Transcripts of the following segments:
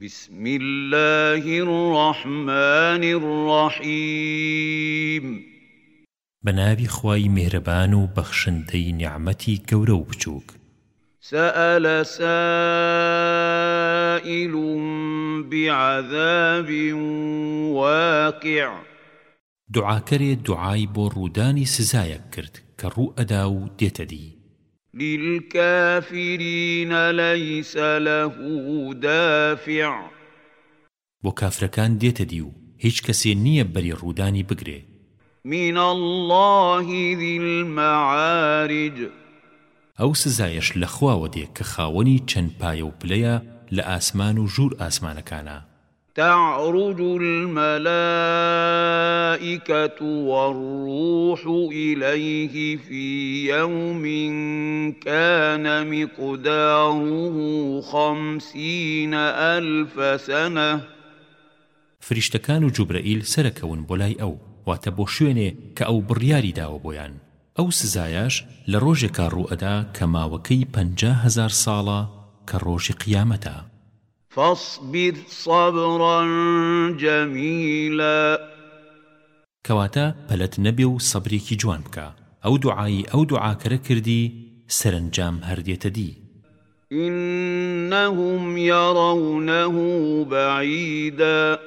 بسم الله الرحمن الرحيم بنابي خواي مهربان وبخشنتي نعمتي گورە و بچووک سأل سائل بعذاب واقع دعاکەرێ دعای بۆ ڕوودانی سزایەک کرد کە ڕوو ئەدا و دێتە دی للكافرين ليس له دافع بۆ کافرەکان دێتە دی و هیچ کەسێ نییە بەری ڕوودانی بگرێ من الله ذي المعارج ئەو سزایش لە خواوە دێ کە خاوەنی چەند پایە و پلەیە لە ئاسمان و ژوور ئاسمانەکانە تعرج الملائكة والروح إليه في يوم كان مقداره خمسين ألف سنة فریشتەکان و جوبرەئیل سەرەکەون بۆ لای ئەو واتە بۆ شوێنێ کە ئەو بڕیاری داوە بۆیان ئەو سزایش لە ڕۆژێکا ڕوئەدا کە ماوەکەی پەنجا هزار ساڵە کە ڕۆژی قیامەتە فاصبر صبرا جميلا کەواتە پەلەت نەبێ و سەبرێکی جوان بکە ئەو دوعایی ئەو دوعاکەرە کردی سەرنجام هەردێتە دی إنهم يرونه بعيدا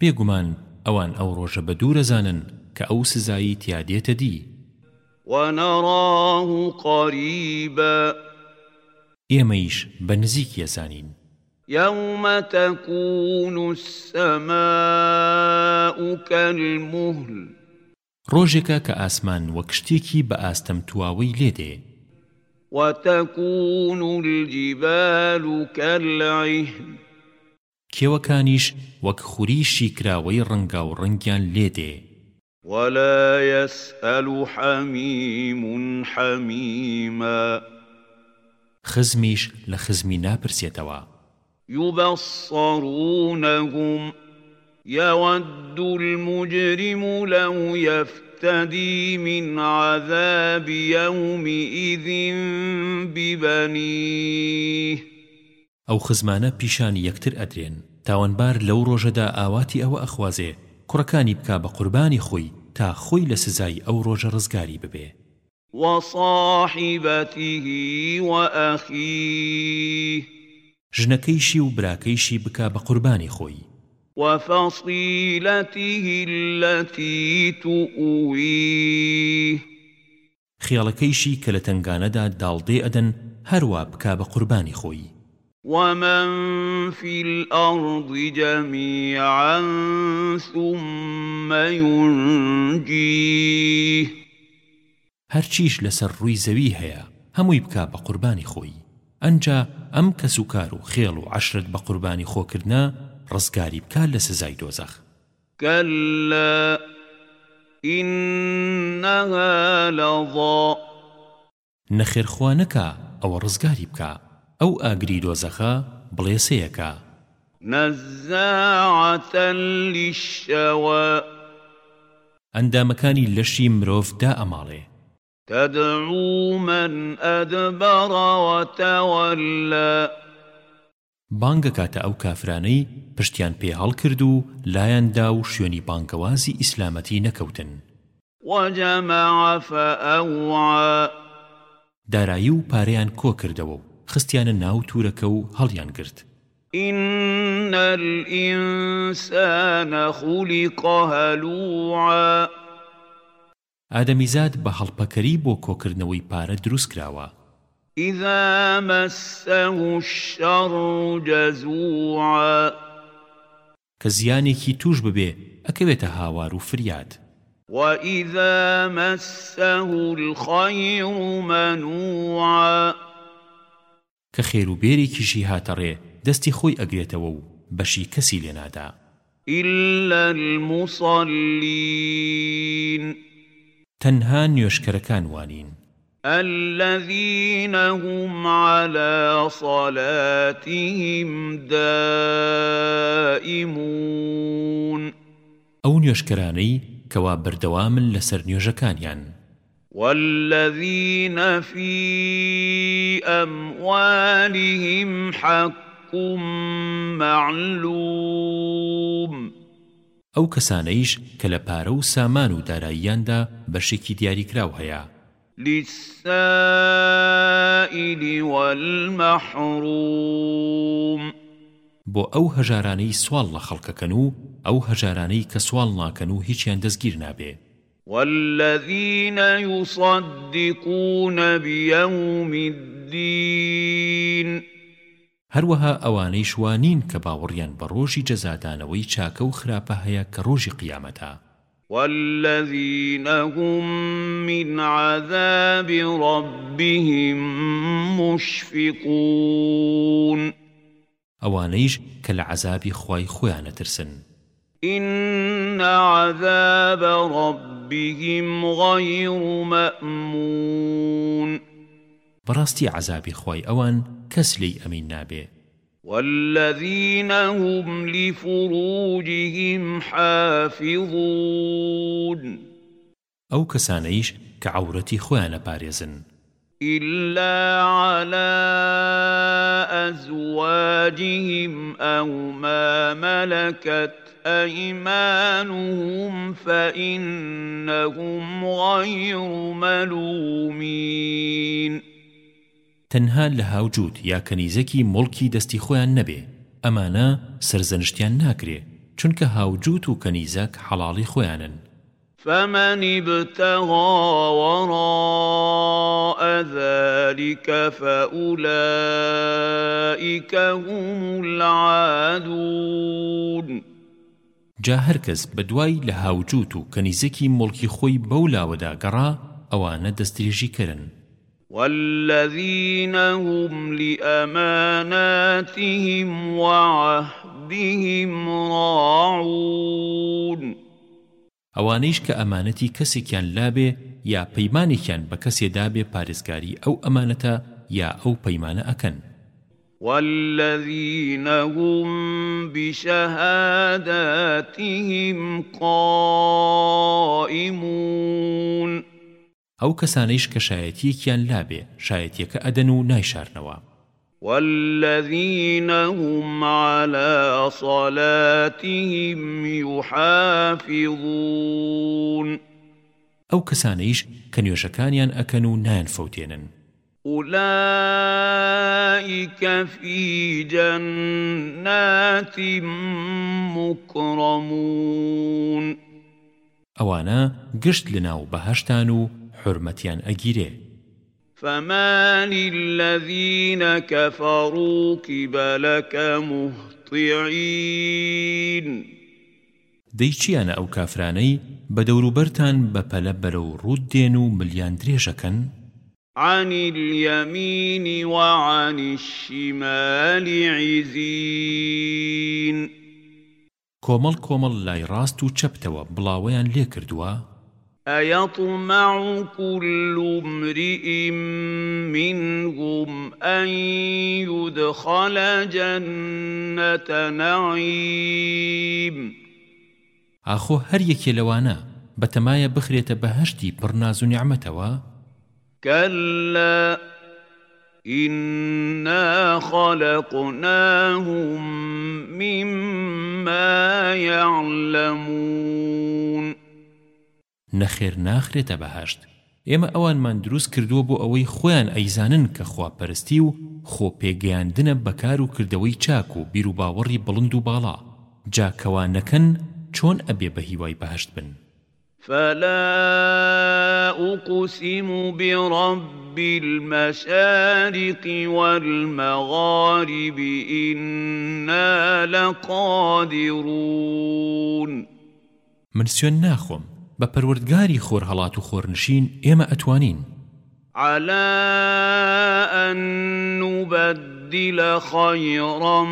بێگومان ئەوان ئەو ڕۆژە بە دوورەزانن کە ئەو سزایی تیادێتە دی ونراه قريبا ئێمەیش بە نزیک یەزانین يوم تكون السماء كالمهل روجك كأسمان وكشتيكي بأستم تواوي لدي وتكون الجبال كالعهن كيوكانيش وكخريشي كراوي رنقا ورنقيان لدي ولا يسأل حميم حميما خزميش لخزمي نابرسيتوا يبصرونهم يود المجرم لو يفتدي من عذاب يومئذ ببنيه ئەو خزمانە پیشانی یەکتر ئەدرێن تاوانبار لەو ڕۆژەدا ئاواتی ئەوە ئەخوازێ کوڕەکانی بکا بە قوربانی خۆی تا خۆی لە سزای ئەو ڕۆژە ڕزگاری ببێ وصاحبته وأخيه ژنەکەیشی و براکەیشی بکا بە قوربانی خۆی وفصيلته التي تؤويه خیاڵەکەیشی کە لە تنگانەدا داڵدێ ئەدەن هەروە بکا بە قوربانی خۆی ومن في الأرض جميعا ثم ينجيه هەرچیش لەسەر ڕووی زەوی هەیە هەمووی بکا بە قوربانی خۆی ئەنجا ئەم کەسوکار و خێڵ و عشرت بە قوربانی خۆکردنا ڕزگاری بکە لە سزای دۆزەخ كلا إنها لظى نخير خوانك أو رزقاربك أو أجري دوزخا بليسيك نزاعة للشوى عند مكاني لشي مروف دا أمالي تدعو من أدبر وتولى بانگە کاتە ئەو کافرانەی پشتیان پێ هەڵ کرد و لایەندا و شوێنی بانگەوازی ئیسلامەتی نەکەوتن وجمع فأوعى دارایی و پارەیان کۆ کردەوە و خستیانە ناو تورەکە و هەڵیان گرت إن الإنسان خلق هلوعا ئادەمیزاد بە هەڵپەکەری بۆ کۆکردنەوەی پارە دروست کراوە إذا مسه الشر جزوعا كزيانيكي توش ببي أكويتا هاوارو فرياد وإذا مسه الخير منوعا كخير بيري كشي هاتري دستي خوي أقريتوو بشي كسي لنادا إلا المصلين تەنها نوێشکەرەکان وانین الذين هم على صلاتهم دائمون أو نيوشكراني كوا بردوام لسر نيوشكانيان والذين في أموالهم حق معلوم ئەو کەسانەیش کە لە پارە و سامان و داراییاندا بەشێکی دیاریکراو هەیە للسائل والمحروم بۆ ئەو هەژارانەی سوال لە خەڵکەکەن و ئەو هەژارانەی کە سوال ناکەن و هیچیان دەستگیر نابێت والذين يصدقون بيوم الدين هەروەها ئەوانەی شوانین کە باوەڕیان بە ڕۆژی جەزادانەوەی چاکە و خراپە هەیە کە ڕۆژی قیامەتە والذين هم من عذاب ربهم مشفقون اوانيش كالعذاب خواي خوانا ترسن إن عذاب ربهم غير مأمون براستي عذاب خواي اوان کەس لی ئەمین نابێ والذين هم لفروجهم حافظون ئەو کەسانەیش کە عورەتی خۆیانە پارێزن إلا على أزواجهم أو ما ملكت أيمانهم فإنهم غير ملومين تەنها لە هاوجود یا کەنیزەکی مڵکی دەستی خۆیان نەبێ ئەمانە سرزەنشتیان ناکرێ چونکە هاوجوت و کەنیزەک حەڵاڵی خۆیانن فمن ابتغى وراء ذلك فأولئك هم العادون جا هەرکەس بەدوای لە هاوجوت و کەنیزەکی مڵکی خۆی بەولاوەدا گەڕا ئەوانە دەستێژی کرن والذين هم لأماناتهم وعهدهم راعون ئەوانەیش کە ئەمانەتی کەسێکیان لابێ یا پەیمانێکیان بە کەسێدابێ پارێزگاری ئەو ئەمانەتە یا ئەو پەیمانە ئەکەن والذين هم بشهاداتهم قائمون ئەو کەسانەیش کە شایەتیەکیان لابێ شایەتیەکە ئەدەن و نایشارنەوە والذين هم على صلاتهم يحافظون أو كسانيش كان يشكانيان أكنوا نان فوتينن أولئك في جنات مكرمون أوانا قشت لناو بهشتانو حرمتيان أجيره فما للذين كفروا كبلك مهطعين دەیچیانە ئەو کافرانەی بە دەوروبەرتان بەپەلە بەرە و ڕوود دێن و ملیان درێژەکەن عن اليمين وعن الشمال عزين كومل كومل لاي راست و چپتەوە بڵاوەیان لێ کردووە أيطمع كل امرئ منهم أن يدخل جنة نعيم ئاخۆ هەر یەکێ لەوانە بەتەمایە بخرێتە بەهشتی پڕناز و نیعممەتەوە كلا إنا خلقناهم مما يعلمون نەخێر ناخرێتە بەهشت ئێمە ئەوانمان دروست کردووە بۆ ئەوەی خۆیان ئەیزانن کە خواپەرستی و خۆپێگەیاندنە بەکار و کردەوەی چاک و بیر و باوەڕی بڵند و باڵا جاکەوانەکەن چۆن ئەبێ بە هیوای بەهشت بن فلا أقسم برب المشارق والمغارب إنا لقادرون من سيون ناخم بە پەروەردگاری خۆرهەڵات و خۆرنشین ئێمە ئەتوانین على أن نبدل خيرا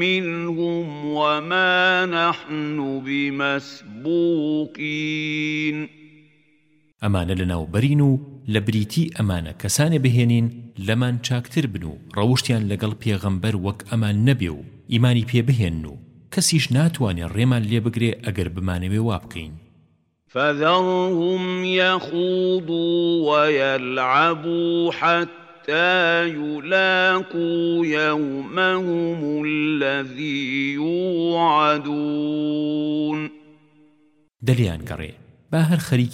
منهم وما نحن بمسبوقين ئەمانە لەناو بەرین و لە بریتی ئەمانە کەسانێ بهێنین لەمان چاکتر بن و ڕەوشتیان لەگەڵ پێغەمبەر وەک ئەمان نەبێ و ئیمانی پێ بهێن و کەسیش ناتوانێت ڕێمان لێ بگرێ ئەگەر بمانەوێ وا بکەین فذرهم يخوضوا ويلعبوا حتى يلاقوا يومهم الذي يوعدون دلیان گەڕێ با هەر خەریکی